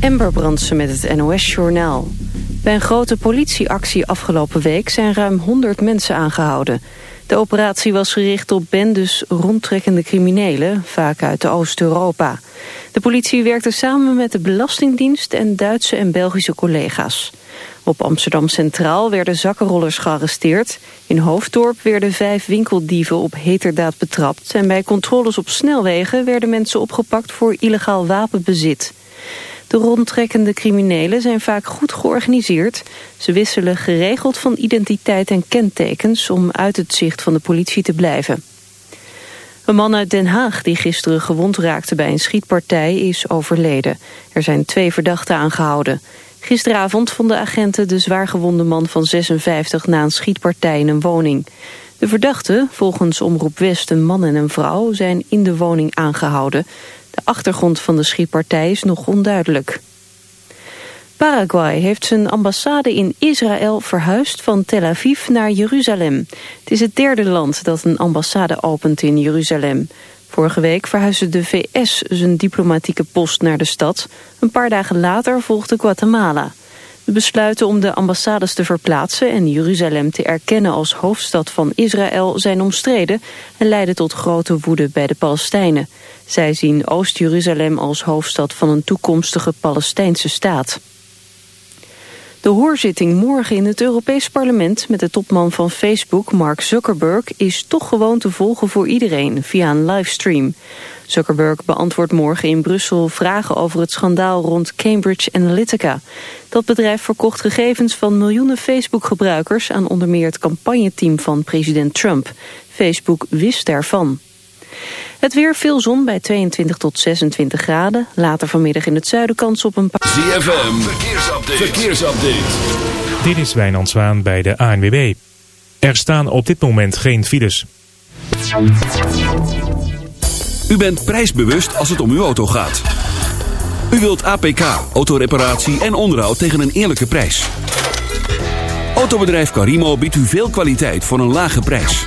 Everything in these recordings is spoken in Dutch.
Amber Brandsen met het NOS-journaal. Bij een grote politieactie afgelopen week zijn ruim 100 mensen aangehouden. De operatie was gericht op bendes rondtrekkende criminelen, vaak uit Oost-Europa. De politie werkte samen met de Belastingdienst en Duitse en Belgische collega's. Op Amsterdam Centraal werden zakkenrollers gearresteerd. In Hoofddorp werden vijf winkeldieven op heterdaad betrapt... en bij controles op snelwegen werden mensen opgepakt voor illegaal wapenbezit. De rondtrekkende criminelen zijn vaak goed georganiseerd. Ze wisselen geregeld van identiteit en kentekens om uit het zicht van de politie te blijven. Een man uit Den Haag die gisteren gewond raakte bij een schietpartij is overleden. Er zijn twee verdachten aangehouden. Gisteravond vonden agenten de zwaargewonde man van 56 na een schietpartij in een woning. De verdachten, volgens Omroep West een man en een vrouw, zijn in de woning aangehouden. De achtergrond van de schietpartij is nog onduidelijk. Paraguay heeft zijn ambassade in Israël verhuisd van Tel Aviv naar Jeruzalem. Het is het derde land dat een ambassade opent in Jeruzalem. Vorige week verhuisde de VS zijn diplomatieke post naar de stad. Een paar dagen later volgde Guatemala. De besluiten om de ambassades te verplaatsen en Jeruzalem te erkennen als hoofdstad van Israël zijn omstreden en leiden tot grote woede bij de Palestijnen. Zij zien Oost-Jeruzalem als hoofdstad van een toekomstige Palestijnse staat. De hoorzitting morgen in het Europees Parlement met de topman van Facebook, Mark Zuckerberg, is toch gewoon te volgen voor iedereen via een livestream. Zuckerberg beantwoordt morgen in Brussel vragen over het schandaal rond Cambridge Analytica. Dat bedrijf verkocht gegevens van miljoenen Facebook-gebruikers aan onder meer het campagneteam van president Trump. Facebook wist daarvan. Het weer veel zon bij 22 tot 26 graden. Later vanmiddag in het zuiden kans op een paar... ZFM, verkeersupdate. verkeersupdate. Dit is Wijnand Zwaan bij de ANWB. Er staan op dit moment geen files. U bent prijsbewust als het om uw auto gaat. U wilt APK, autoreparatie en onderhoud tegen een eerlijke prijs. Autobedrijf Carimo biedt u veel kwaliteit voor een lage prijs.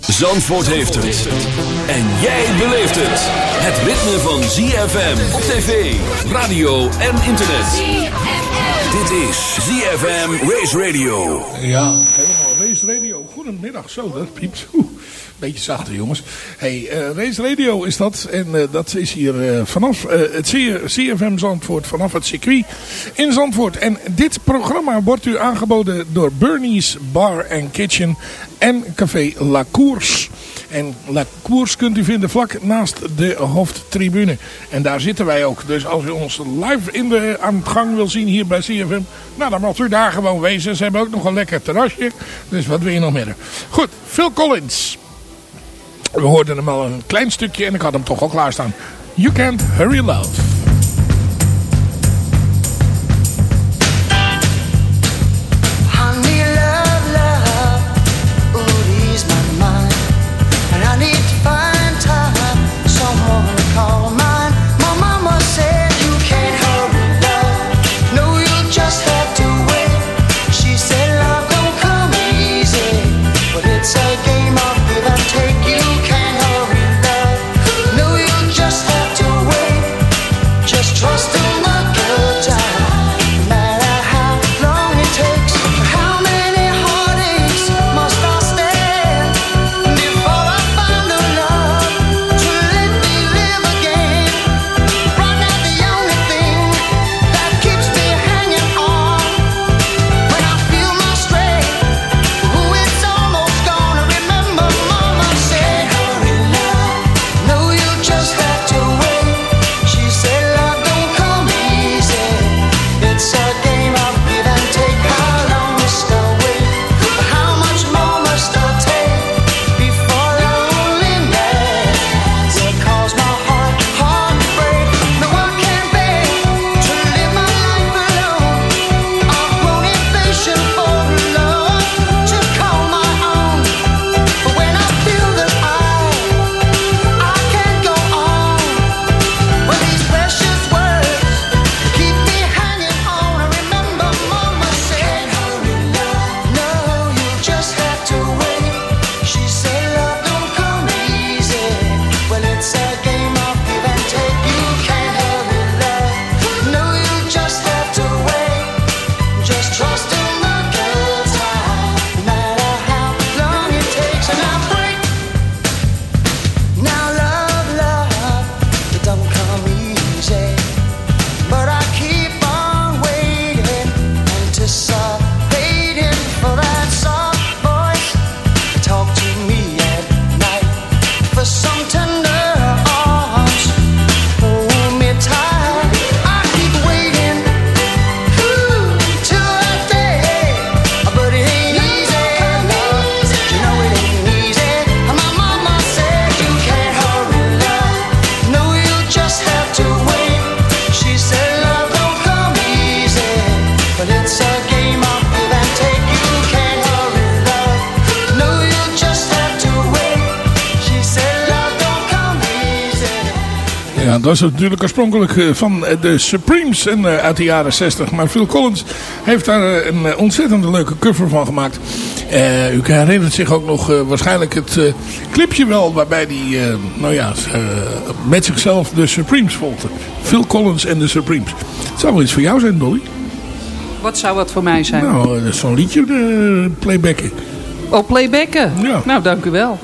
Zandvoort heeft het. En jij beleeft het. Het ritme van ZFM op tv, radio en internet. Dit is ZFM Race Radio. Ja, helemaal Race Radio. Goedemiddag, zo, dat piept. Beetje zachter jongens. Hey, uh, Race Radio is dat. En uh, dat is hier uh, vanaf het CFM Zandvoort, vanaf het circuit in Zandvoort. En dit programma wordt u aangeboden door Bernie's Bar and Kitchen en Café La Course. En La Course kunt u vinden vlak naast de hoofdtribune. En daar zitten wij ook. Dus als u ons live in aan het gang wil zien hier bij CFM... nou, dan moet u daar gewoon wezen. Ze hebben ook nog een lekker terrasje. Dus wat wil je nog meer? Goed, Phil Collins. We hoorden hem al een klein stukje en ik had hem toch al klaarstaan. You Can't Hurry Love. Dat is natuurlijk oorspronkelijk eh, van de Supremes en, uit de jaren 60. Maar Phil Collins heeft daar een ontzettend leuke cover van gemaakt. u herinnert zich ook nog waarschijnlijk het clipje wel waarbij hij nou ja, met zichzelf de Supremes volgde. Phil Collins en de Supremes. Het zou wel iets voor jou zijn, Dolly. Wat zou wat voor mij zijn? Nou, zo'n liedje playbacken. Oh, playbacken? Ja. Nou, dank u wel.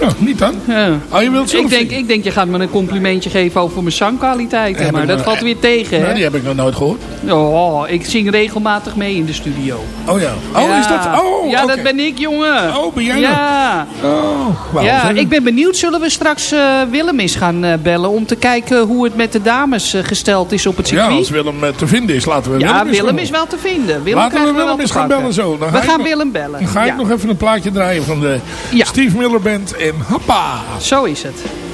Ja, niet dan. Ja. Oh, je wilt ik, denk, ik denk, je gaat me een complimentje geven over mijn zangkwaliteiten. maar dat valt weer tegen, nou, hè? die heb ik nog nooit gehoord. Oh, ik zing regelmatig mee in de studio. Oh ja. Oh, is dat? Oh, Ja, dat ben ik, jongen. Oh, ben jij Ja. Oh, ja, ik ben benieuwd. Zullen we straks uh, Willem eens gaan uh, bellen... om te kijken hoe het met de dames uh, gesteld is op het circuit? Ja, als Willem te vinden is, laten we ja, Willem Willem is wel te vinden. Willem laten we Willem eens gaan bellen zo. Dan we gaan Willem bellen. Dan ga ik nog even een plaatje draaien van de Steve Miller Band en Hoppa. Zo is het.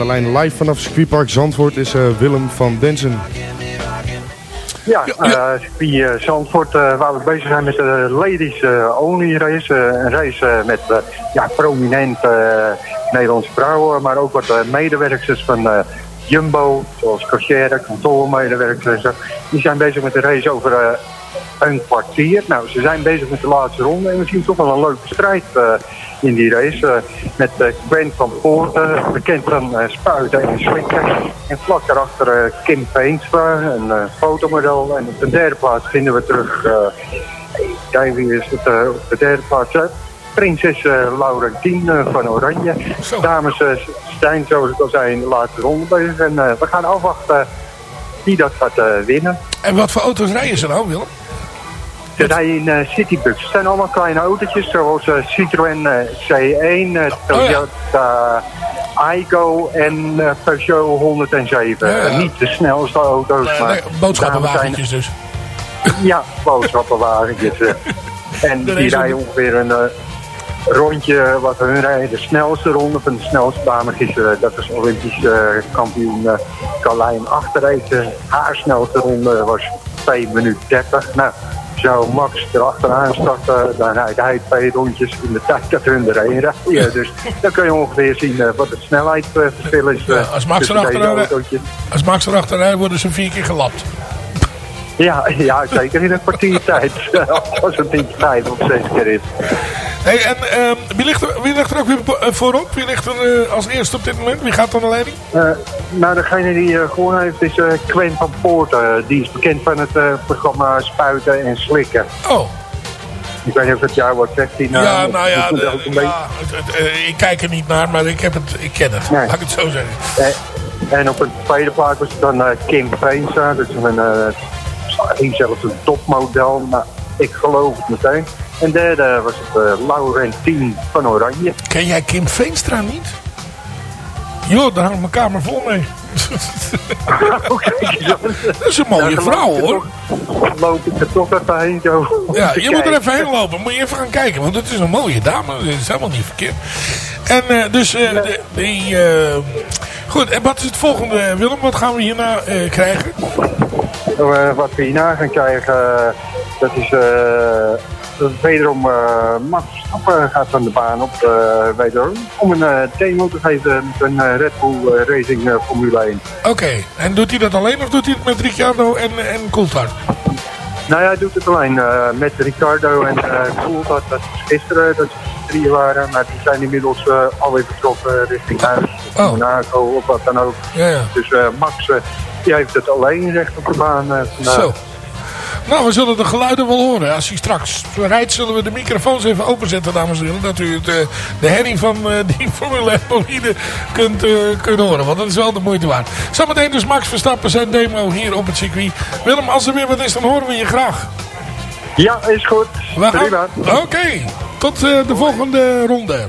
Aan de lijn live vanaf circuitpark Zandvoort is uh, Willem van Densen. Ja, uh, circuit Zandvoort waar we bezig zijn met de Ladies Only race. een race met ja, prominente Nederlandse vrouwen, maar ook wat medewerkers van Jumbo, zoals cashier, kantoormedewerkers. Die zijn bezig met de race over een kwartier. Nou, ze zijn bezig met de laatste ronde en we zien toch wel een leuke strijd in die race. Uh, met uh, Gwen van Poorten, bekend van uh, Spuiten en Slikken. En vlak daarachter Kim Veenstra, een fotomodel. En op de derde plaats vinden we terug, kijk wie is het, op de derde plaats, prinses Laurentien van Oranje. Zo. Dames zijn, zoals ik al zei, in de laatste ronde bezig. En we gaan afwachten wie dat gaat winnen. En wat voor auto's rijden ze nou, Willem? Ze rijden in uh, Citybus. Het zijn allemaal kleine autootjes, zoals uh, Citroën uh, C1, Toyota oh, Aygo en Peugeot 107. Ja, ja. niet de snelste auto's, maar... Nee, boodschappenwagentjes dus. Ja, boodschappenwagentjes. en die rijden ongeveer een rondje wat hun rijden. De snelste ronde van de snelste baan is, dat is Olympisch kampioen Carlijn Achterreed. haar snelste ronde was 2 minuten 30. Nou, zou Max erachteraan starten, dan rijdt hij twee rondjes in de tijd dat hun erheen rijden. Dus dan kun je ongeveer zien wat het snelheidsverschil is. Ja, als, Max erachteraan, als Max erachteraan rijdt, worden ze vier keer gelapt. Ja, ja, zeker in een kwartiertijd. Als het niet vijf of zes keer is. Hey, en uh, wie, ligt er, wie ligt er ook weer eh, voorop? Wie ligt er uh, als eerste op dit moment? Wie gaat dan de leiding? Uh, nou, degene die uh, gewonnen heeft is Quen van Poorten. die is bekend van het programma Spuiten en Slikken. Oh. Ik weet niet of het jou wat zegt. Die nou, ja, nou ja, de, ik kijk er niet naar, maar ik, heb het, ik ken het. Nee. Laat ik het zo zeggen. en op een tweede plaats was het dan Kim Veensa. Dat is een ging zelfs een topmodel, maar ik geloof het meteen. En derde was het uh, Laurentien van Oranje. Ken jij Kim Veenstra niet? Joh, daar hangt mijn kamer vol mee. dat is een mooie vrouw hoor. Dan loop ik er toch even heen zo. Ja, je moet er even heen lopen. Moet je even gaan kijken. Want het is een mooie dame. Dat is helemaal niet verkeerd. En uh, dus uh, de, die... Uh, goed, en wat is het volgende Willem? Wat gaan we hierna krijgen? wat we hierna gaan krijgen... dat is dat is wederom uh, Max gaat van de baan op uh, wederom. Om een uh, demo te geven met een Red Bull Racing Formule 1. Oké, en doet hij dat alleen of doet hij het met Ricciardo en, en Coulthard? Nou ja, hij doet het alleen met Ricciardo en Coulthard. Dat is gisteren dat ze drie waren, maar die zijn inmiddels alweer vertrokken richting huis. Oh. Monaco of wat dan ook. Ja, ja. Dus Max die heeft het alleen recht op de baan vandaag. Zo. Nou, we zullen de geluiden wel horen. Als hij straks rijdt, zullen we de microfoons even openzetten, dames en heren. Dat u de, eh, de herrie van uh, die Formule 1 bolide kunt, uh, kunt horen. Want dat is wel de moeite waard. Zometeen dus Max Verstappen zijn demo hier op het circuit. Willem, als er weer wat is, dan horen we je graag. Ja, is goed. Oké, okay. tot uh, de volgende ronde.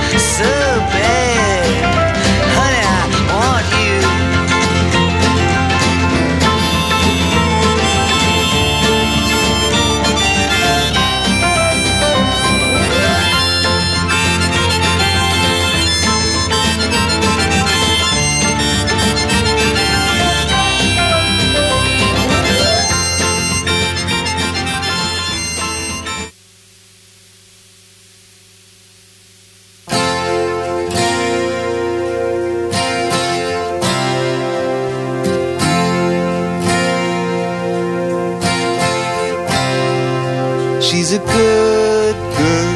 a good girl,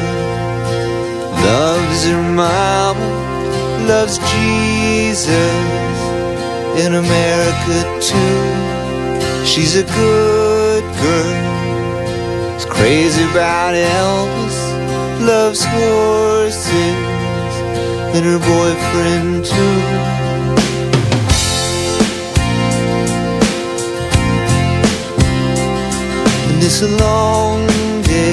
loves her mama, loves Jesus in America too. She's a good girl, is crazy about Elvis, loves horses and her boyfriend too. A long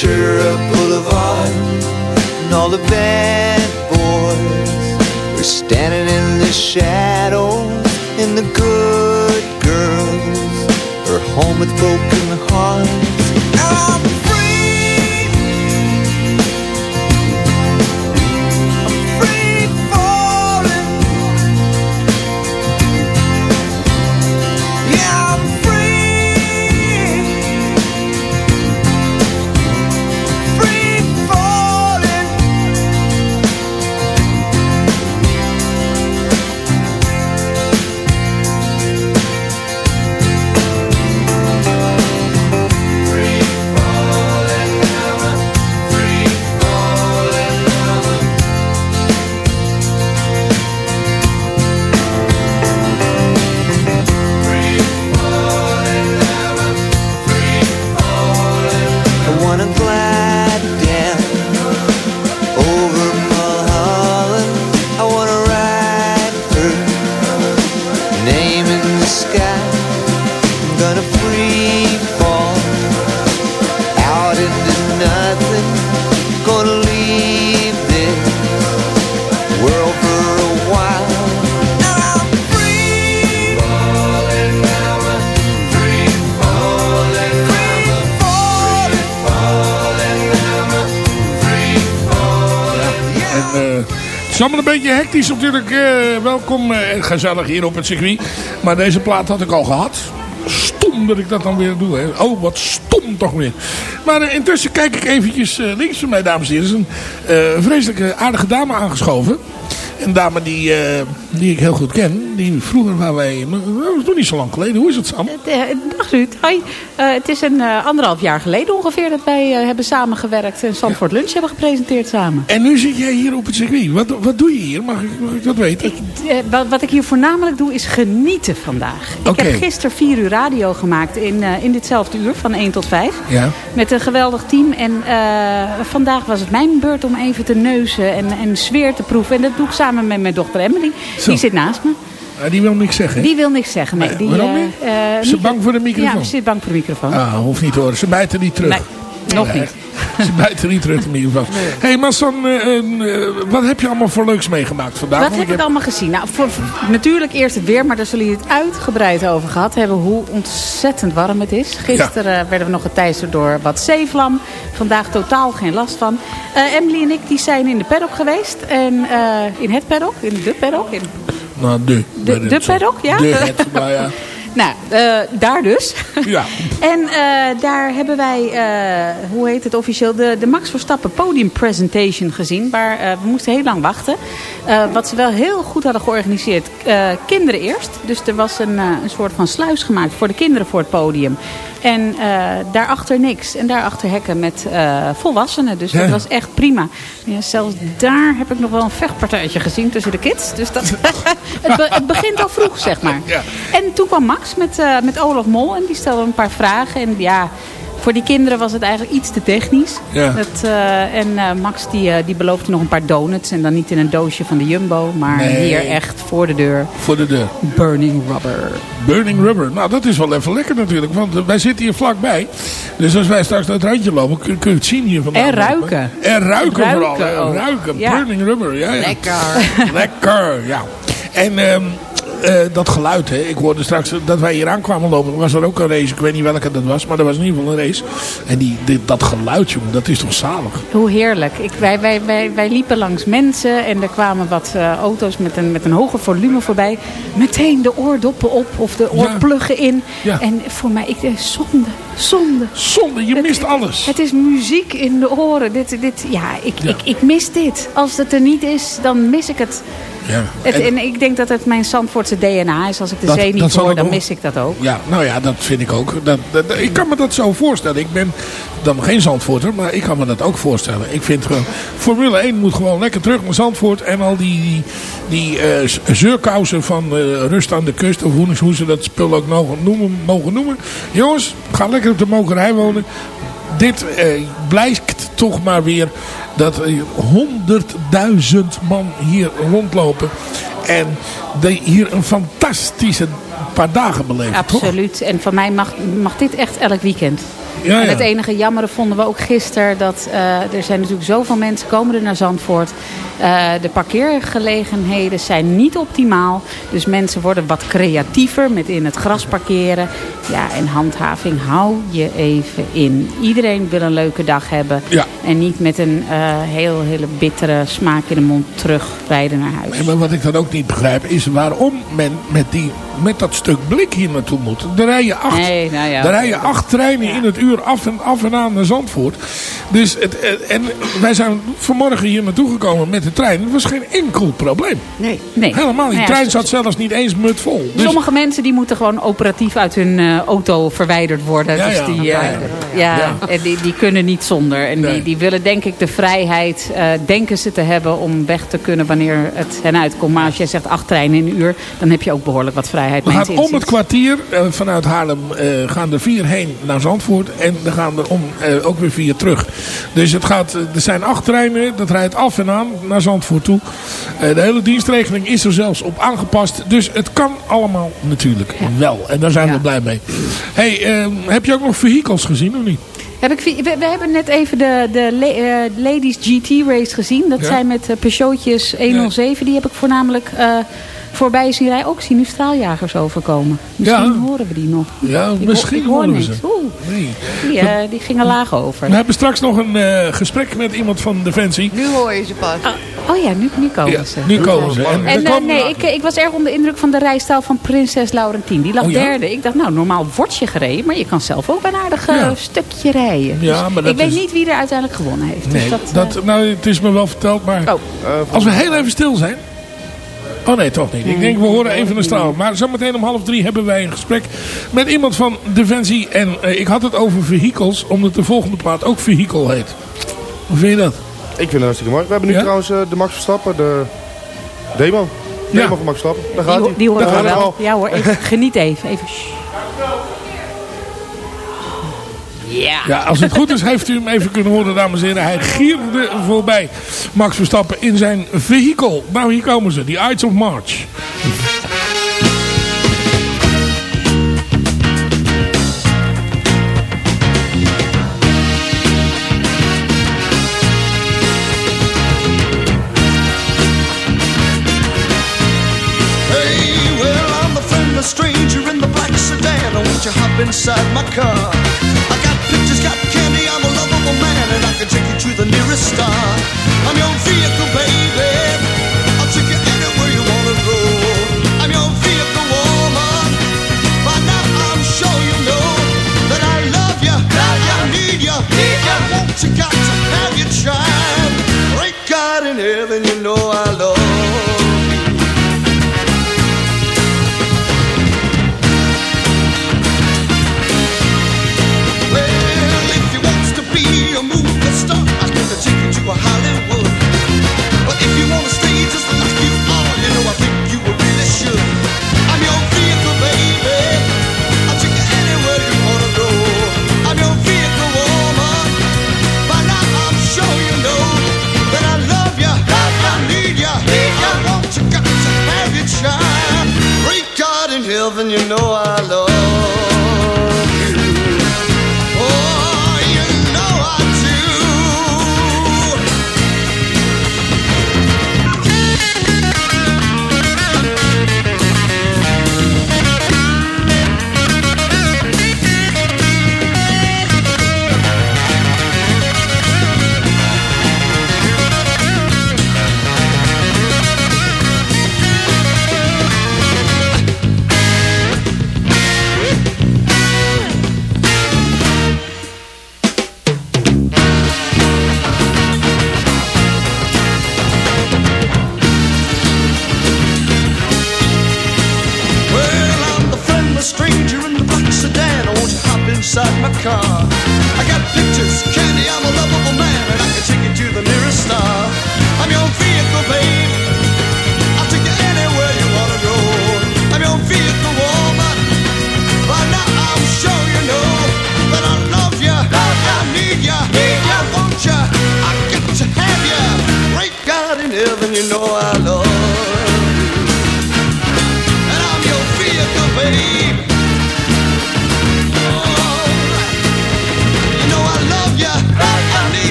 Ventura Boulevard and all the bad boys are standing in the shadows and the good girls are home with broken hectisch natuurlijk. Uh, welkom uh, en gezellig hier op het circuit. Maar deze plaat had ik al gehad. Stom dat ik dat dan weer doe. Hè. Oh, wat stom toch weer. Maar uh, intussen kijk ik eventjes links van mij, dames en heren. Er is een vreselijke aardige dame aangeschoven. Een dame die, die ik heel goed ken. Die vroeger waar wij... Dat was nog niet zo lang geleden. Hoe is het Sam? Dag Ruud. Hoi. Uh, het is een anderhalf jaar geleden ongeveer dat wij hebben samengewerkt. En Zandvoort Lunch hebben gepresenteerd samen. En nu zit jij hier op het circuit. Wat, wat doe je hier? Mag ik, mag ik dat weten? Ik, wat, wat, ik hier voornamelijk doe is genieten vandaag. Ik okay. heb gisteren vier uur radio gemaakt in, in ditzelfde uur van 1 tot 5. Ja. Met een geweldig team. En vandaag was het mijn beurt om even te neuzen en, en sfeer te proeven. En dat doe ik samen samen met mijn dochter Emily. Zo. Die zit naast me. Die wil niks zeggen? Die wil niks zeggen, nee. Die, waarom niet? Uh, ze is bang voor de microfoon? Ja, ze is bang voor de microfoon. Ah, hoeft niet horen. Ze bijten niet terug. Nee, nog niet. Ze bijten niet terug in ieder geval. Hé, hey, maar San, uh, wat heb je allemaal voor leuks meegemaakt vandaag? Wat heb ik heb... allemaal gezien? Nou, voor, natuurlijk eerst het weer, maar daar zullen jullie het uitgebreid over gehad hebben. Hoe ontzettend warm het is. Gisteren ja. werden we nog geteisterd door wat zeevlam. Vandaag totaal geen last van. Uh, Emily en ik die zijn in de paddock geweest. En in het paddock, in de paddock. In... Nou, de. De, de paddock, ja. De het, maar ja. Nou, uh, daar dus. Ja. en uh, daar hebben wij, uh, hoe heet het officieel, de, de Max Verstappen podium presentation gezien. Waar we moesten heel lang wachten. wat ze wel heel goed hadden georganiseerd. kinderen eerst. Dus er was een, een soort van sluis gemaakt voor de kinderen voor het podium. En daarachter niks. En daarachter hekken met volwassenen. Dus ja. dat was echt prima. Ja, zelfs daar heb ik nog wel een vechtpartijtje gezien tussen de kids. Dus dat, het, be het, begint al vroeg, zeg maar. Ja. En toen kwam Max met, uh, met Olaf Mol. En die stelde een paar vragen. En ja, Voor die kinderen was het eigenlijk iets te technisch. Ja. Dat, eh, en eh, Max die, eh, die beloofde nog een paar donuts. En dan niet in een doosje van de Jumbo. Maar Nee. hier echt voor de deur. Voor de deur. Burning rubber. Burning Rubber. Nou, dat is wel even lekker natuurlijk. Want eh, wij zitten hier vlakbij. Dus als wij straks naar het randje lopen, kun, kun je het zien hier vandaan. En ruiken. En ruiken, Ruiken vooral. Ruiken. Ja. Burning Rubber. Ja, ja. Lekker. Lekker, ja. En ehm, eh, dat geluid, hè. ik hoorde straks dat wij hier aankwamen lopen. was er ook een race. Ik weet niet welke dat was, maar er was in ieder geval een race. En die, die- dat geluid, jongen, dat is toch zalig. Hoe heerlijk. Ik, wij, wij, wij, wij liepen langs mensen en er kwamen wat eh, auto's met een, met een hoger volume voorbij. Meteen de oordoppen op of de oorpluggen in. Ja. En voor mij, ik zonde, zonde. Zonde, je mist alles. Het is muziek in de oren. Dit, dit, ja, ik, Ja. Ik, ik mis dit. Als het er niet is, dan mis ik het. Ja. het En- en, ik denk dat het mijn Zandvoortse DNA is. Als ik de Dat- zee niet hoor, dan ook. mis ik dat ook. Ja, nou ja, dat vind ik ook. Dat, dat- ik kan me dat zo voorstellen. Ik ben dan geen Zandvoorter, maar ik kan me dat ook voorstellen. Ik vind gewoon, Formule 1 moet gewoon lekker terug naar Zandvoort. En al die, die, die eh, zeurkousen van eh, rust aan de kust, of hoe, hoe ze dat spul ook mogen noemen, mogen noemen. Jongens, ga lekker op de mokerij wonen. Dit eh, blijkt toch maar weer dat er honderdduizend man hier rondlopen. En de, hier een fantastische paar dagen beleven. Absoluut. En van mij mag, mag dit echt elk weekend. Ja, En het enige jammere vonden we ook gisteren dat eh, er zijn natuurlijk zoveel mensen komen er naar Zandvoort. Eh, de parkeergelegenheden zijn niet optimaal. Dus mensen worden wat creatiever met in het gras parkeren. Ja, en handhaving, hou je even in. Iedereen wil een leuke dag hebben. Ja. En niet met een eh, heel, hele bittere smaak in de mond terugrijden naar huis. Nee, maar wat ik dan ook niet begrijp is waarom men met, die, met dat stuk blik hier naartoe moet. Er rijden acht, Nee, nou ja, er rijden acht treinen in het uur af en, af en aan naar Zandvoort. Dus het, en wij zijn vanmorgen hier naartoe gekomen met de trein. Het was geen enkel probleem. Nee. nee. Helemaal. Die Nou ja, trein zat zelfs niet eens mut vol. Dus, Sommige mensen die moeten gewoon operatief uit hun eh, auto verwijderd worden. Ja, dus ja. die, Ja, eh, ja. ja, Ja. en die, die kunnen niet zonder. En Nee. die, die willen denk ik de vrijheid, eh, denken ze te hebben om weg te kunnen wanneer het hen uitkomt. Maar als jij zegt acht treinen in een uur, dan heb je ook behoorlijk wat vrijheid. we gaan om het kwartier vanuit Haarlem eh, gaan er vier heen naar Zandvoort. En er gaan er om eh, ook weer vier terug. Dus het gaat, eh, er zijn acht treinen. Dat rijdt af en aan naar Zandvoort toe. Eh, de hele dienstregeling is er zelfs op aangepast. Dus het kan allemaal natuurlijk wel. En daar zijn we blij mee. Hey, eh, heb je ook nog vehicles gezien of niet? Heb ik, we, we hebben net even de, de eh, Ladies GT race gezien. Dat Ja. zijn met eh, Peugeotjes 107. Die heb ik voornamelijk voorbij zien rijden. Ook zien nu straaljagers overkomen. Misschien Ja. horen we die nog. Ja, Ik ho- misschien hoor horen we ze. Oeh, Nee. die, eh, die gingen laag over. We hebben straks nog een eh, gesprek met iemand van Defensie. Nu hoor je ze pas. Oh ja, nu, nu komen Ja, ze. nu komen ze. En, En eh, nee, ik, ik was erg onder de indruk van de rijstijl van prinses Laurentien. Die lag Oh ja? derde. Ik dacht, nou, normaal word je gereden. Maar je kan zelf ook een aardig Ja. stukje rijden. Ja, Dus maar dat ik weet is- niet wie er uiteindelijk gewonnen heeft. Nee, dus dat, dat, nou, het is me wel verteld, maar Oh. als we heel even stil zijn. Oh nee, toch niet. Ik denk, we horen even een straal. Maar zometeen om half drie hebben wij een gesprek met iemand van Defensie. En eh, ik had het over vehicles, omdat de volgende plaat ook vehicle heet. Hoe vind je dat? Ik vind het hartstikke mooi. We hebben nu Ja? trouwens eh, de Max Verstappen, de demo. Demo Ja. van Max Verstappen. Daar gaat die, die horen we wel. Ja hoor, even, geniet even. even Ja. Ja, als het goed is, heeft u hem even kunnen horen, dames en heren. Hij gierde voorbij Max Verstappen in zijn vehicle. Nou, hier komen ze. The Ides of March. Hey, well, I'm a friendless stranger in the black sedan. Won't you hop inside my car? To the nearest star.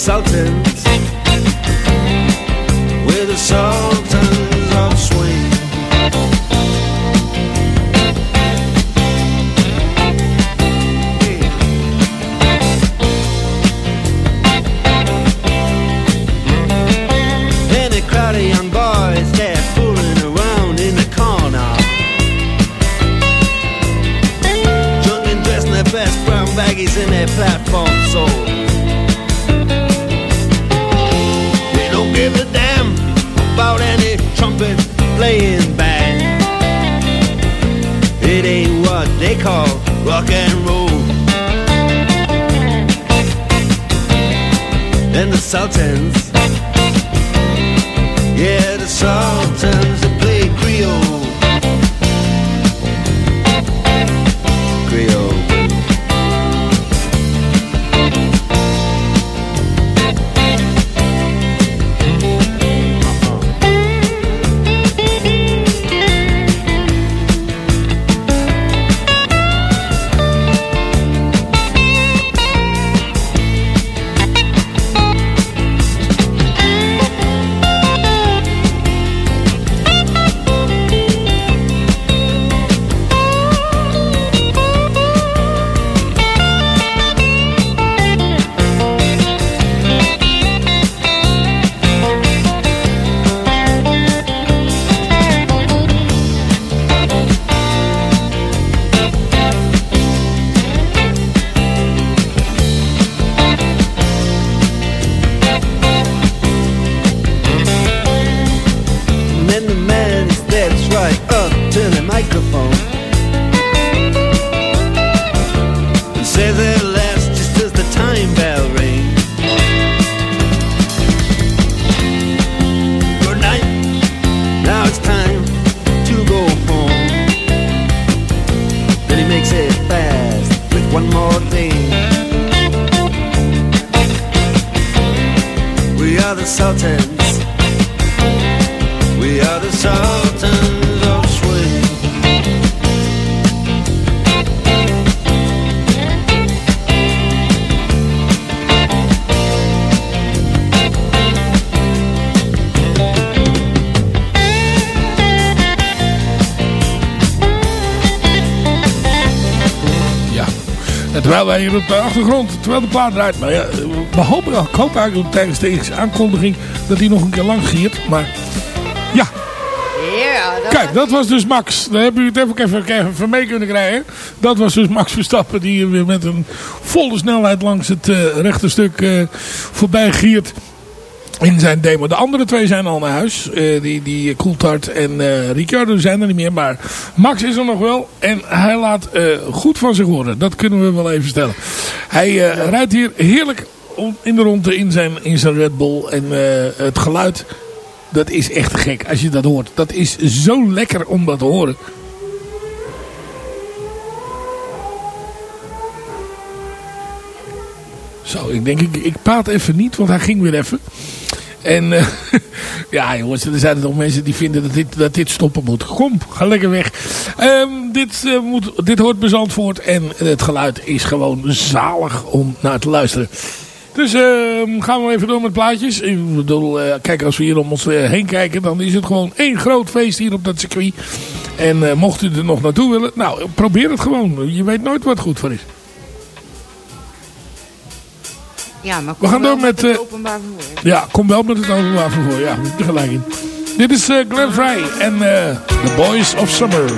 insulting the sultans. Yeah, the sultans. En terwijl wij hier op de achtergrond, terwijl de plaat draait. Maar ja, we hopen, ik hoop eigenlijk tijdens deze aankondiging dat hij nog een keer lang giert. Maar ja. Kijk, dat was dus Max. Daar hebben jullie het even, even, even mee kunnen krijgen. Dat was dus Max Verstappen die hier weer met een volle snelheid langs het uh, rechte stuk uh, voorbij giert in zijn demo. De andere twee zijn al naar huis. Uh, die, die Coulthard en uh, Ricciardo zijn er niet meer. Maar Max is er nog wel. En hij laat uh, goed van zich horen. Dat kunnen we wel even stellen. Hij rijdt hier heerlijk in de ronde in zijn, in zijn Red Bull. En het geluid, dat is echt gek als je dat hoort. Dat is zo lekker om dat te horen. Zo, ik denk, ik, ik praat even niet, want hij ging weer even. En uh, ja jongens, er zijn nog mensen die vinden dat dit, dat dit stoppen moet. Kom, ga lekker weg. Um, dit, uh, moet, dit hoort bij Zandvoort en het geluid is gewoon zalig om naar te luisteren. Dus uh, gaan we even door met plaatjes. Ik bedoel, uh, kijk, als we hier om ons heen kijken, dan is het gewoon één groot feest hier op dat circuit. En mocht u er nog naartoe willen, nou, probeer het gewoon. Je weet nooit wat goed voor is. Ja, maar we gaan door met, met het openbaar vervoer. Ja, kom wel met het openbaar vervoer. Ja, tegelijk in. Dit is uh, Glenn Frey en uh, The Boys of Summer.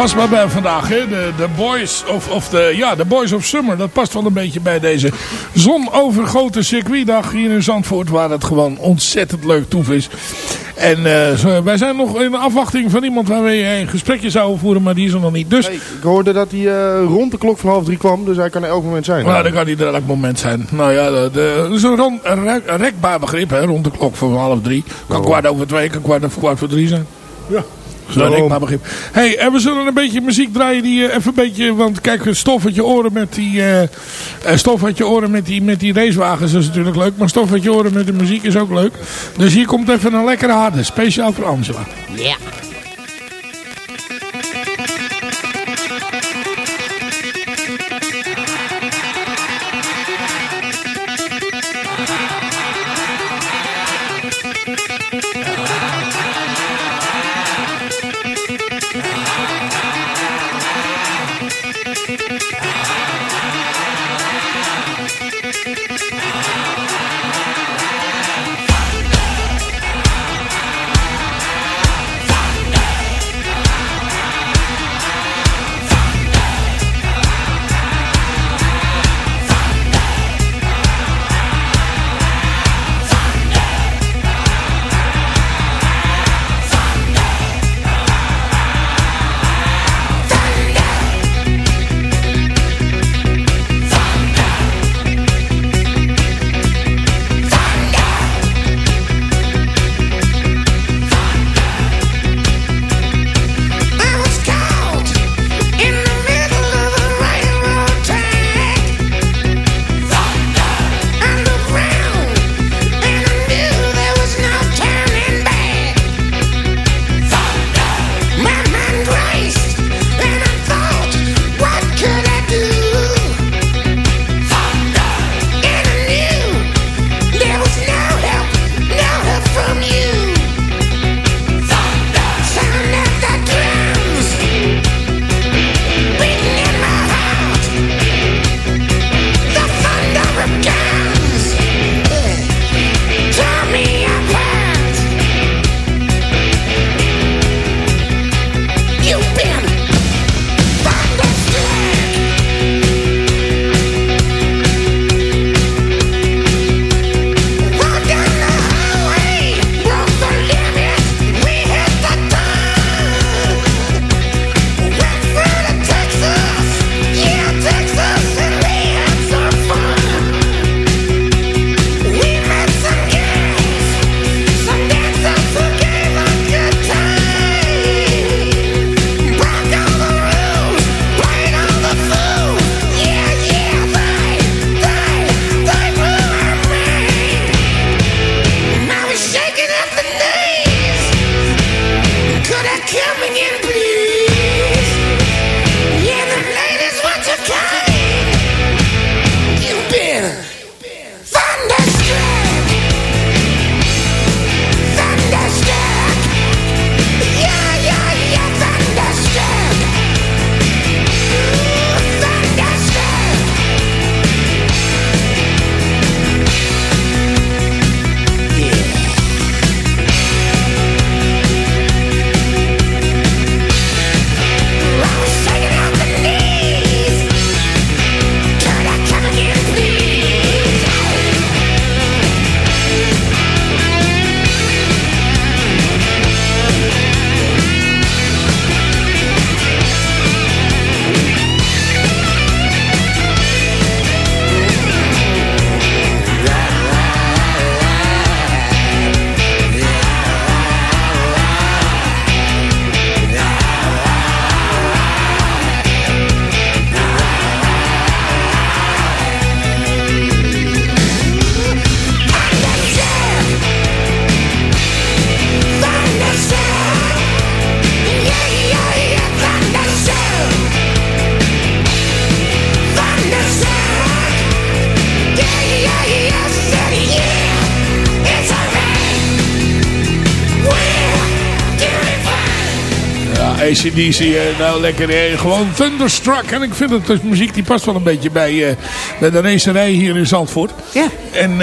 Past maar bij vandaag, hè? De, de Boys of, of de, ja, de Boys of Summer. Dat past wel een beetje bij deze zonovergoten circuitdag hier in Zandvoort. Waar het gewoon ontzettend leuk toef is. En uh, wij zijn nog in afwachting van iemand waarmee je een gesprekje zou voeren, maar die is er nog niet. Dus... ik hoorde dat hij uh, rond de klok van half drie kwam, dus hij kan er elk moment zijn. Nou, dan kan hij er elk moment zijn. Nou ja, dat is een, rond, een rekbaar begrip, hè, rond de klok van half drie. Kan kwart over twee, kan kwart over, kwart voor drie zijn. Ja. Zo'n begrip. hey, en we zullen een beetje muziek draaien die uh, even een beetje... Want kijk, stof uit je oren met die... Uh, stof uit je oren met die, met die racewagens is natuurlijk leuk. Maar stof uit je oren met de muziek is ook leuk. Dus hier komt even een lekkere harde. Speciaal voor Angela. Ja. ACDC, eh, nou lekker, eh, gewoon Thunderstruck. En ik vind het dus muziek die past wel een beetje bij, eh, bij de racerij hier in Zandvoort. Ja. En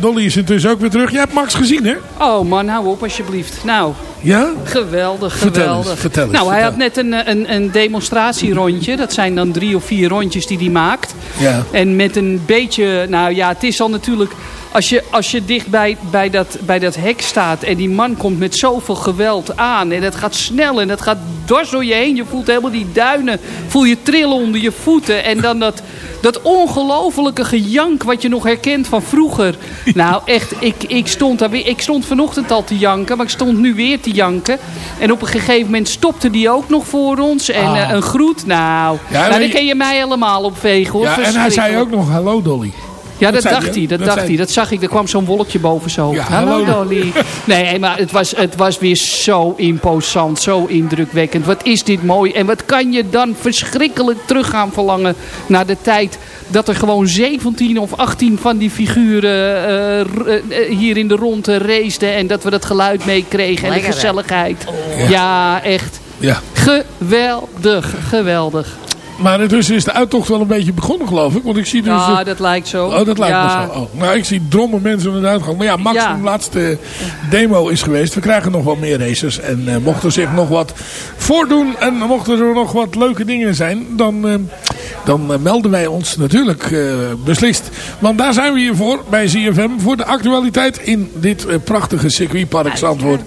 Dolly is intussen ook weer terug. Jij hebt Max gezien, hè? Oh man, hou op alsjeblieft. Nou, Ja? geweldig, Vertel eens, geweldig. vertel eens, nou, hij vertel. had net een, een, een demonstratierondje. Dat zijn dan drie of vier rondjes die hij maakt. Ja. En met een beetje, nou ja, het is al natuurlijk... Als je, als je dicht bij, bij, dat, bij dat hek staat en die man komt met zoveel geweld aan... en het gaat snel en het gaat dwars door je heen. Je voelt helemaal die duinen, voel je trillen onder je voeten. En dan dat, dat ongelofelijke gejank wat je nog herkent van vroeger. Nou echt, ik, ik, stond daar weer, ik stond vanochtend al te janken, maar ik stond nu weer te janken. En op een gegeven moment stopte die ook nog voor ons. En Ah. eh, een groet, nou, Ja, nou daar je- ken je mij helemaal op vegen hoor. Ja, en hij zei ook nog, hallo Dolly. Ja, dat, dacht hij. Dat, dat dacht hij. Dat zag ik. Er kwam zo'n wolkje boven zo. Ja, Hallo hallo. Dolly. Nee, maar het was, het was weer zo imposant. Zo indrukwekkend. Wat is dit mooi. En wat kan je dan verschrikkelijk terug gaan verlangen naar de tijd dat er gewoon 17 of 18 van die figuren eh, r- eh, hier in de ronde raceden. En dat we dat geluid meekregen. En de gezelligheid. Ja. Ja, echt. Ja. Geweldig. Geweldig. Maar intussen is de uittocht wel een beetje begonnen, geloof ik. Want ik zie dus... Ja, dat lijkt zo. Oh, dat lijkt ja. me zo. Oh. Nou, ik zie drommen mensen aan de uitgang. Maar ja, Max, Ja. de laatste demo is geweest. We krijgen nog wel meer races. En eh, mocht er zich nog wat voordoen en mochten er nog wat leuke dingen zijn, dan, eh, dan eh, melden wij ons natuurlijk beslist. Want daar zijn we hier voor, bij ZFM, voor de actualiteit in dit prachtige circuitpark Zandvoort.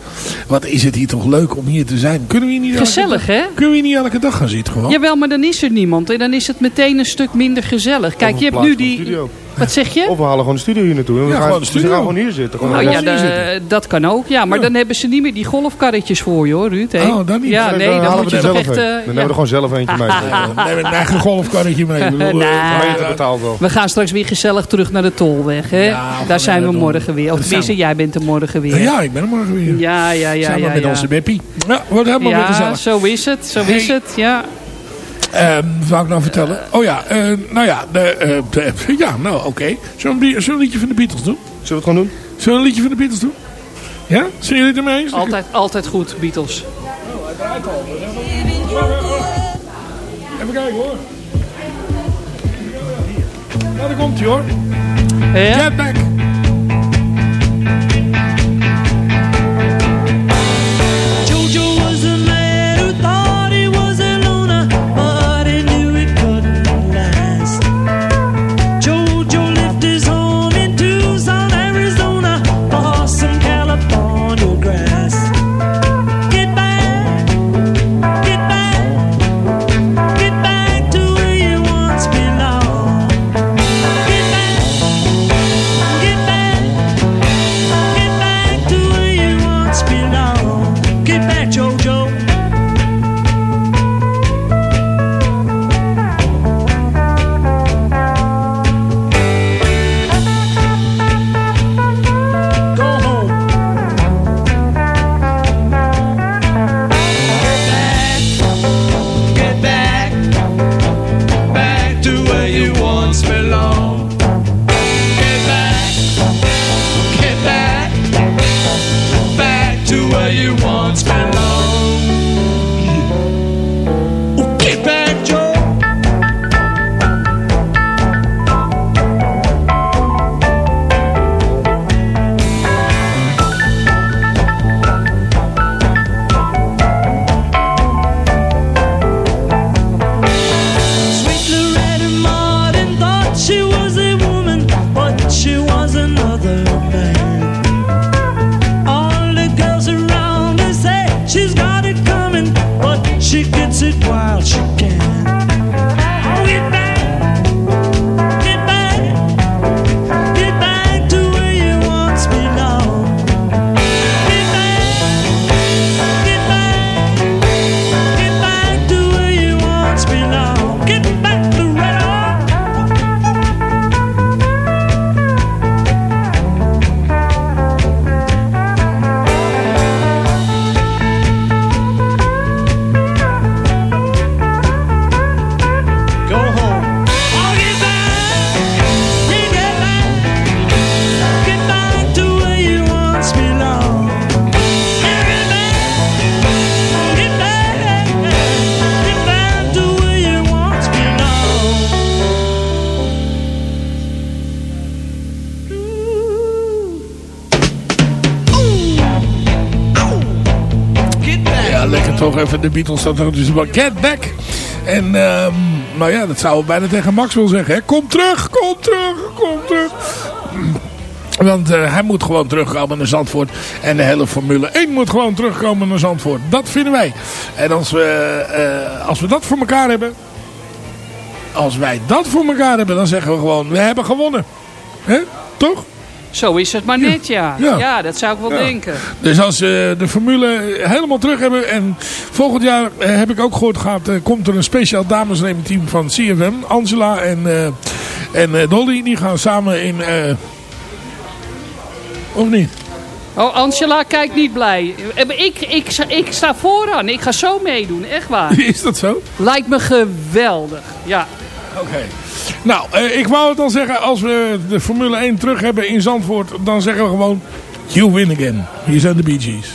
Wat is het hier toch leuk om hier te zijn. Kunnen we hier niet elke Gezellig, dag- hè? Kunnen we hier niet elke dag gaan zitten gewoon? Jawel, maar dan is er niemand. En dan is het meteen een stuk minder gezellig. Kijk, je hebt nu die... de studio. Wat zeg je? Of we halen gewoon de studio hier naartoe. En we Ja, gaan, gewoon de we studio. gaan gewoon hier zitten. Gewoon Oh, een ja, hier de- zitten. dat kan ook. Ja, maar Ja. dan hebben ze niet meer die golfkarretjes voor je hoor, Ruud. hè? Oh, dan niet. Ja, Dan nee, halen dan we moet je er zelf echt... eh, Dan ja. hebben we er gewoon zelf eentje mee. Ja, neem een eigen golfkarretje mee. Bedoel, eh, wel. We gaan straks weer gezellig terug naar de tolweg. Hè? We Daar zijn we morgen weer. Of tenminste, jij bent er morgen weer. Ja, ik ben er morgen weer. ja, ja, ja. Samen met onze Beppie. Ja, wordt helemaal weer Ja, gezellig. zo is het. Zo is het, ja. Ehm, wat wou ik nou vertellen? Oh ja, eh, nou ja, de, eh, de- ja, nou oké. Zullen, we een- zullen we een liedje van de Beatles doen? Zullen we het gewoon doen? Zullen we een liedje van de Beatles doen? Ja? Zijn jullie het ermee eens? Altijd, altijd goed, Beatles. Even kijken hoor. Ja, daar komt hij hoor. Ja? Get de Beatles. Dat dus Get Back. En ehm, nou ja, dat zouden we bijna tegen Max willen zeggen. Hè? Kom terug, kom terug, kom terug. Want uh, hij moet gewoon terugkomen naar Zandvoort. En de hele Formule 1 moet gewoon terugkomen naar Zandvoort. Dat vinden wij. En als we, uh, als we dat voor elkaar hebben. Als wij dat voor elkaar hebben. Dan zeggen we gewoon. We hebben gewonnen. Toch? Zo is het maar net, ja. Ja, ja dat zou ik wel ja. denken. Dus als we de formule helemaal terug hebben... en volgend jaar eh, heb ik ook gehoord gehad... Uh, komt er een speciaal damesnementeam van CFM. Angela en, uh, en Dolly, die gaan samen in... of niet? Oh, Angela kijkt niet blij. Ik, ik, ik sta vooraan. Ik ga zo meedoen. Echt waar. Is dat zo? Lijkt me geweldig. Ja. Oké. Nou, uh, ik wou het al zeggen. Als we de Formule 1 terug hebben in Zandvoort. Dan zeggen we gewoon. You win again. Hier zijn de Bee Gees.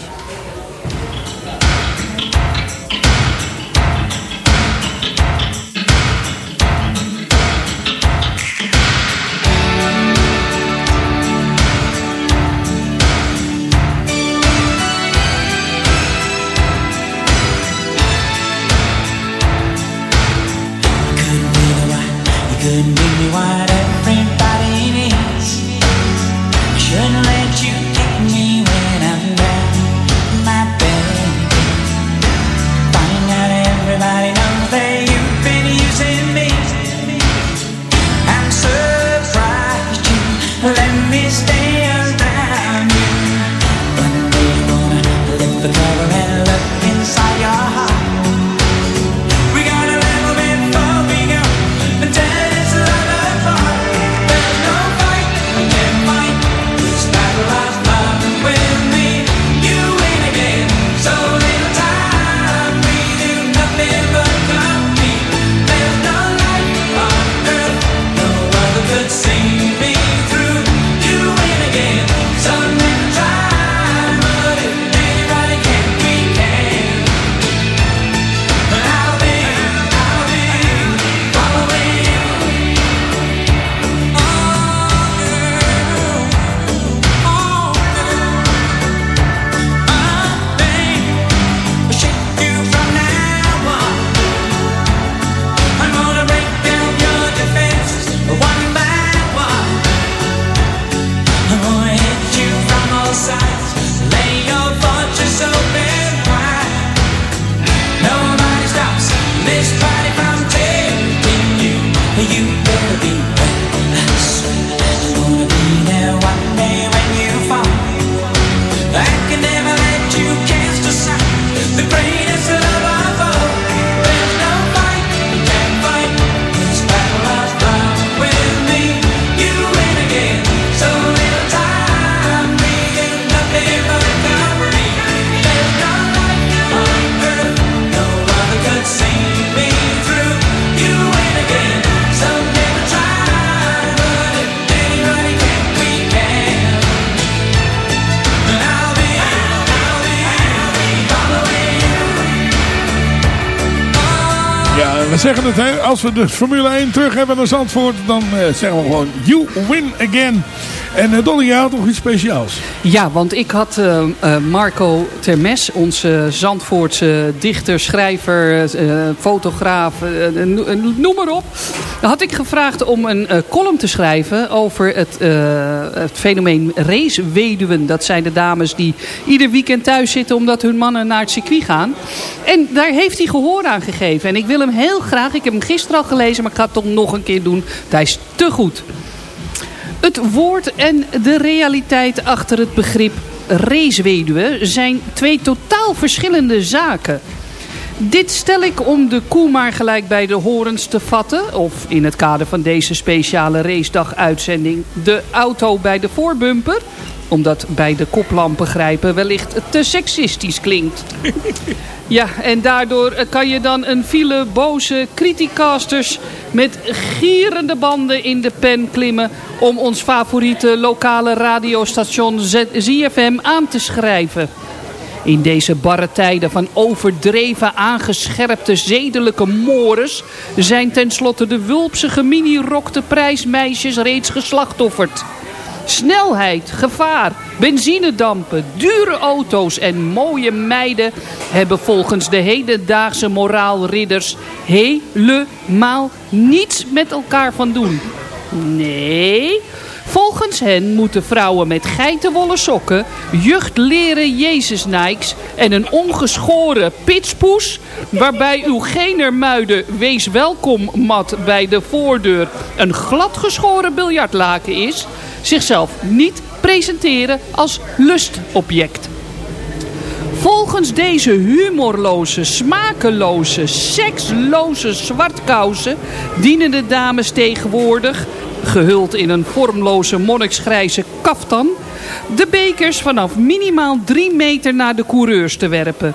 Zeggen het, hè, als we de Formule 1 terug hebben naar Zandvoort, dan uh, zeggen we gewoon, you win again. En uh, Dolly, jij had nog iets speciaals. Ja, want ik had uh, uh, Marco Termes, onze Zandvoortse dichter, schrijver, fotograaf, noem maar op. Had ik gevraagd om een column te schrijven over het, het fenomeen raceweduwen. Dat zijn de dames die ieder weekend thuis zitten omdat hun mannen naar het circuit gaan. En daar heeft hij gehoor aan gegeven. En ik wil hem heel graag, ik heb hem gisteren al gelezen, maar ik ga het toch nog een keer doen. Hij is te goed. Het woord en de realiteit achter het begrip raceweduwe zijn twee totaal verschillende zaken. Dit stel ik om de koe maar gelijk bij de horens te vatten. Of in het kader van deze speciale racedag uitzending de auto bij de voorbumper. Omdat bij de koplampen grijpen wellicht te seksistisch klinkt. Ja, en daardoor kan je dan een file boze criticasters met gierende banden in de pen klimmen... om ons favoriete lokale radiostation ZFM aan te schrijven. In deze barre tijden van overdreven aangescherpte zedelijke mores... zijn tenslotte de wulpsige mini-rokte prijsmeisjes reeds geslachtofferd. Snelheid, gevaar, benzinedampen, dure auto's en mooie meiden hebben volgens de hedendaagse moraalridders helemaal niets met elkaar van doen. Nee, volgens hen moeten vrouwen met geitenwolle sokken, juchtleren Jezus Nikes en een ongeschoren pitspoes, waarbij uw genermuide wees welkom mat bij de voordeur een gladgeschoren biljartlaken is, zichzelf niet presenteren als lustobject. Volgens deze humorloze, smakeloze, seksloze zwartkousen dienen de dames tegenwoordig, gehuld in een vormloze monniksgrijze kaftan, de bekers vanaf minimaal drie meter naar de coureurs te werpen.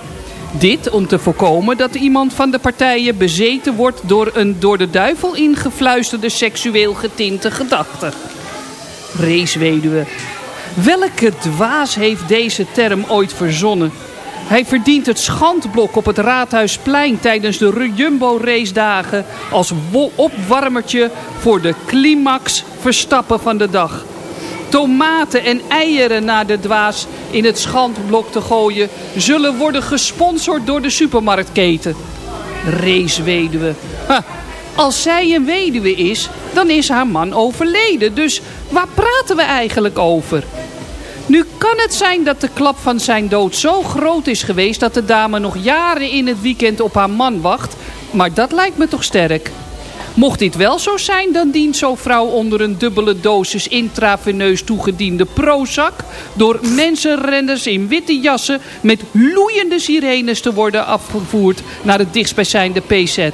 Dit om te voorkomen dat iemand van de partijen bezeten wordt door een door de duivel ingefluisterde seksueel getinte gedachte. Raceweduwe. Welke dwaas heeft deze term ooit verzonnen? Hij verdient het schandblok op het Raadhuisplein tijdens de Jumbo-racedagen als opwarmertje voor de climax verstappen van de dag. Tomaten en eieren naar de dwaas in het schandblok te gooien zullen worden gesponsord door de supermarktketen. Raceweduwe. Ha, als zij een weduwe is, dan is haar man overleden. Dus waar praten we eigenlijk over? Nu kan het zijn dat de klap van zijn dood zo groot is geweest... dat de dame nog jaren in het weekend op haar man wacht. Maar dat lijkt me toch sterk. Mocht dit wel zo zijn, dan dient zo'n vrouw onder een dubbele dosis intraveneus toegediende Prozac... door mensenrenners in witte jassen met loeiende sirenes te worden afgevoerd naar het dichtstbijzijnde PZ.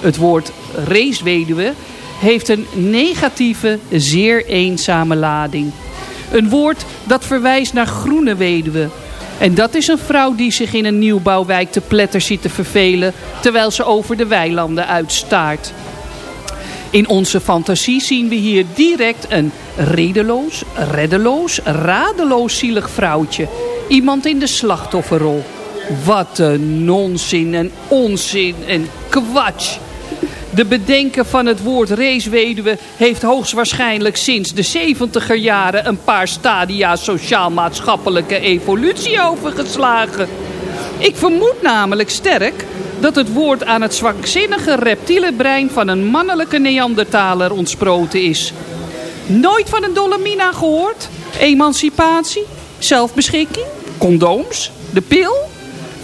Het woord raceweduwe heeft een negatieve, zeer eenzame lading. Een woord dat verwijst naar groene weduwe. En dat is een vrouw die zich in een nieuwbouwwijk te pletter ziet te vervelen... terwijl ze over de weilanden uitstaart. In onze fantasie zien we hier direct een redeloos, reddeloos, radeloos zielig vrouwtje. Iemand in de slachtofferrol. Wat een nonzin en onzin en kwatsch. De bedenker van het woord raceweduwe heeft hoogstwaarschijnlijk sinds de 70er jaren een paar stadia sociaal-maatschappelijke evolutie overgeslagen. Ik vermoed namelijk sterk dat het woord aan het zwakzinnige reptiele brein van een mannelijke Neandertaler ontsproten is. Nooit van een dolomina gehoord? Emancipatie? Zelfbeschikking? Condooms? De pil?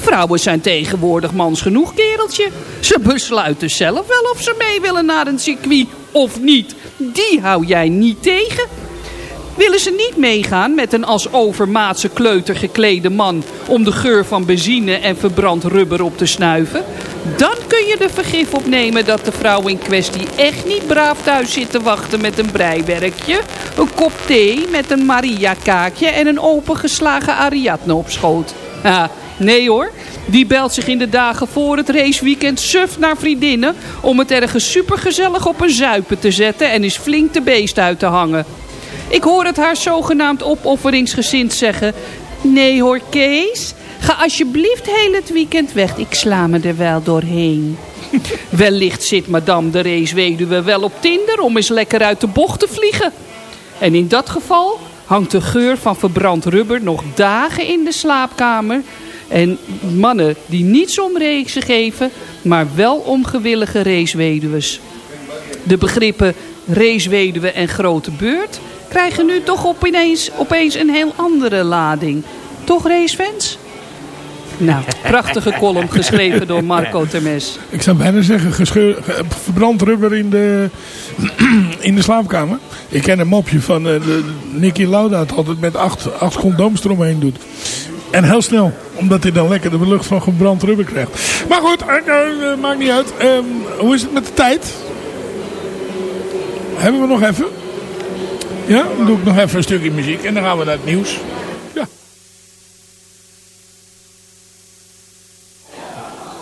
Vrouwen zijn tegenwoordig mans genoeg, kereltje. Ze besluiten zelf wel of ze mee willen naar een circuit of niet. Die hou jij niet tegen. Willen ze niet meegaan met een als overmaatse kleuter geklede man... om de geur van benzine en verbrand rubber op te snuiven? Dan kun je de vergif opnemen dat de vrouw in kwestie echt niet braaf thuis zit te wachten met een breiwerkje... een kop thee met een Maria-kaakje en een opengeslagen Ariadne op schoot. Ha, Nee hoor, die belt zich in de dagen voor het raceweekend suf naar vriendinnen... om het ergens supergezellig op een zuipen te zetten en is flink de beest uit te hangen. Ik hoor het haar zogenaamd opofferingsgezind zeggen... Nee hoor Kees, ga alsjeblieft heel het weekend weg, ik sla me er wel doorheen. Wellicht zit madame de raceweduwe wel op Tinder om eens lekker uit de bocht te vliegen. En in dat geval hangt de geur van verbrand rubber nog dagen in de slaapkamer... En mannen die niet om race geven, maar wel om gewillige raceweduwes. De begrippen raceweduwe en grote beurt krijgen nu toch opeens, opeens een heel andere lading. Toch racefans? Nou, prachtige column geschreven door Marco Termes. Ik zou bijna zeggen, gescheur, verbrand rubber in de, in de slaapkamer. Ik ken een mopje van uh, Nicky Lauda dat altijd met acht, acht condooms eromheen doet. En heel snel, omdat hij dan lekker de lucht van gebrand rubber krijgt. Maar goed, uh, maakt niet uit. Ehm, hoe is het met de tijd? Hebben we nog even? Ja, dan doe ik nog even een stukje muziek en dan gaan we naar het nieuws. Ja.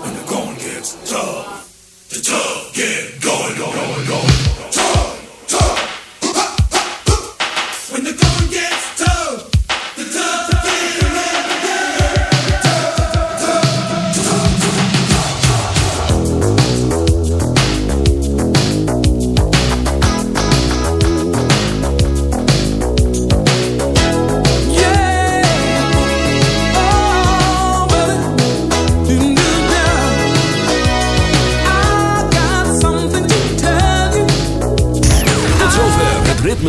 The gets tough, the